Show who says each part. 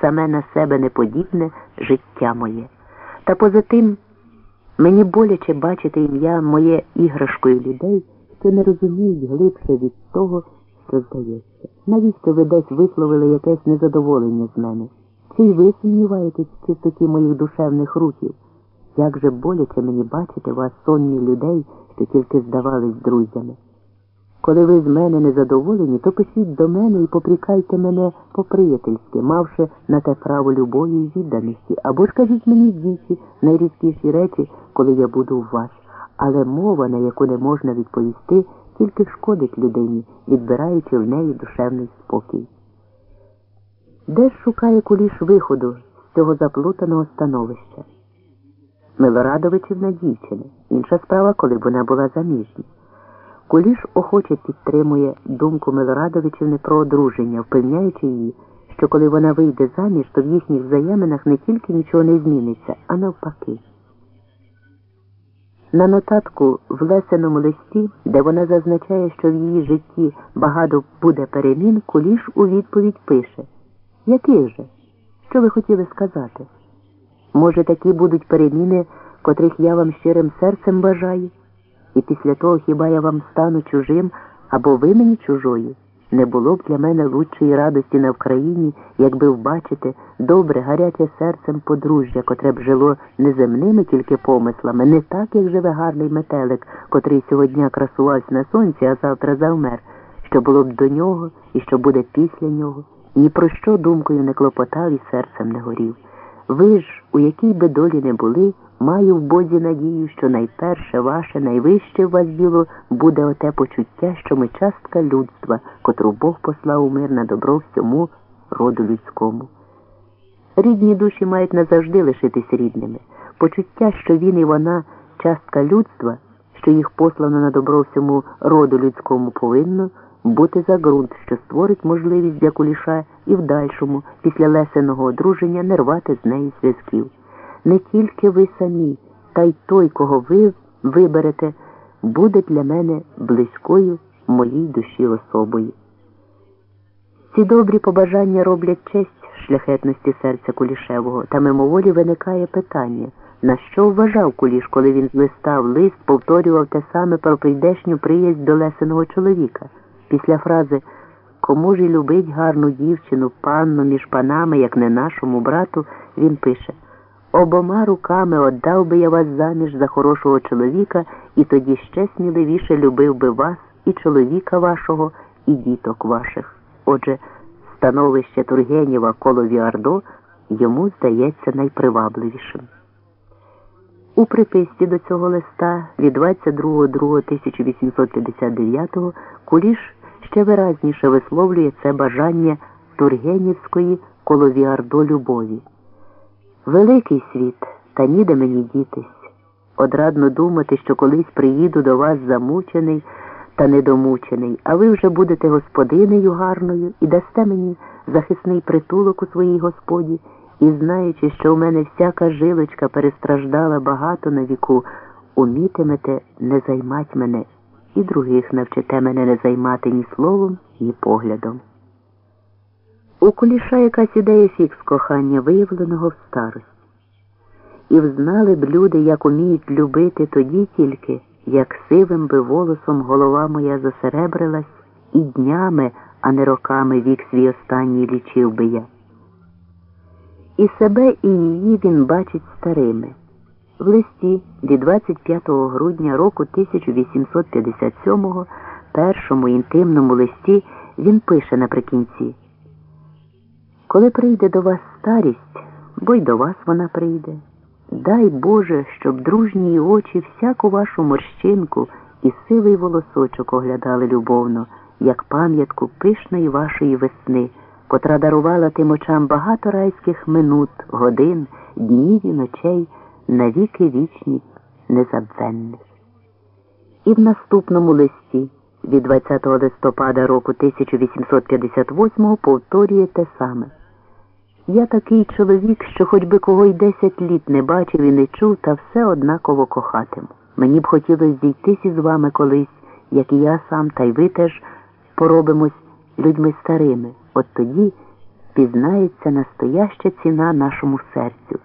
Speaker 1: саме на себе неподібне життя моє. Та поза тим мені боляче бачити ім'я моє іграшкою людей, що не розуміють глибше від того, що здається. Навіщо ви десь висловили якесь незадоволення з мене? Чи й ви сумніваєтесь в чистоті моїх душевних рухів? Як же боляче мені бачити вас сонні людей, що тільки здавались друзями? Коли ви з мене незадоволені, то пишіть до мене і попрікайте мене по-приятельськи, мавши на те право любові і відданості, або ж кажіть мені двічі найрідкіші речі, коли я буду у вас. Але мова, на яку не можна відповісти, тільки шкодить людині, відбираючи в неї душевний спокій. Де ж шукає куліш виходу з цього заплутаного становища? Милорадовичівна дівчина. Інша справа, коли б вона була заміжня. Куліш охоче підтримує думку Милорадовичівни про одруження, впевняючи її, що коли вона вийде заміж, то в їхніх взаєминах не тільки нічого не зміниться, а навпаки. На нотатку в лесеному листі, де вона зазначає, що в її житті багато буде перемін, Куліш у відповідь пише Яких же? Що ви хотіли сказати? Може, такі будуть переміни, котрих я вам щирим серцем бажаю? І після того хіба я вам стану чужим або ви мені чужою? Не було б для мене лучшої радості на Вкраїні, якби вбачити добре, гаряче серцем подружжя, котре б жило не земними тільки помислами, не так, як живе гарний метелик, котрий сьогодні красувався на сонці, а завтра завмер, що було б до нього і що буде після нього. Ні про що думкою не клопотав і серцем не горів. Ви ж, у якій би долі не були, маю в Бозі надію, що найперше ваше, найвище в вас діло буде оте почуття, що ми частка людства, котру Бог послав у мир на добро всьому роду людському. Рідні душі мають назавжди лишитись рідними. Почуття, що він і вона частка людства, що їх послано на добро всьому роду людському повинно бути за ґрунт, що створить можливість для куліша і в дальшому, після лесеного одруження, не рвати з неї зв'язків. Не тільки ви самі, та й той, кого ви виберете, буде для мене близькою моїй душі особою. Ці добрі побажання роблять честь шляхетності серця Кулішевого, та мимоволі виникає питання, на що вважав Куліш, коли він злистав лист, повторював те саме про прийдешню приязнь до лесеного чоловіка. Після фрази Кому ж і любить гарну дівчину, панну між панами, як не нашому брату, він пише Обома руками отдав би я вас заміж за хорошого чоловіка, і тоді ще сміливіше любив би вас і чоловіка вашого, і діток ваших. Отже, становище Тургенєва коло Віардо йому здається найпривабливішим. У приписці до цього листа від 22.2.1859 Куліш ще виразніше висловлює це бажання Тургенівської коло Віардо любові. Великий світ, та ніде мені дітись. Одрадно думати, що колись приїду до вас замучений та недомучений, а ви вже будете господинею гарною і дасте мені захисний притулок у своїй господі, і знаючи, що в мене всяка жилочка перестраждала багато на віку, умітимете не займать мене, і других навчите мене не займати ні словом, ні поглядом. У куліша якась ідея фікс кохання, виявленого в старості. І взнали б люди, як уміють любити тоді тільки, як сивим би волосом голова моя засеребрилась, і днями, а не роками вік свій останній лічив би я. І себе, і її він бачить старими. В листі від 25 грудня року 1857 першому інтимному листі він пише наприкінці. Коли прийде до вас старість, бо й до вас вона прийде. Дай Боже, щоб дружні очі всяку вашу морщинку і сивий волосочок оглядали любовно, як пам'ятку пишної вашої весни, котра дарувала тим очам багато райських минут, годин, днів і ночей, навіки вічні незабвенних. І в наступному листі від 20 листопада року 1858 повторює те саме. Я такий чоловік, що хоч би кого й десять літ не бачив і не чув, та все однаково кохатиму. Мені б хотілося зійтись із вами колись, як і я сам, та й ви теж поробимось людьми старими. От тоді пізнається настояща ціна нашому серцю.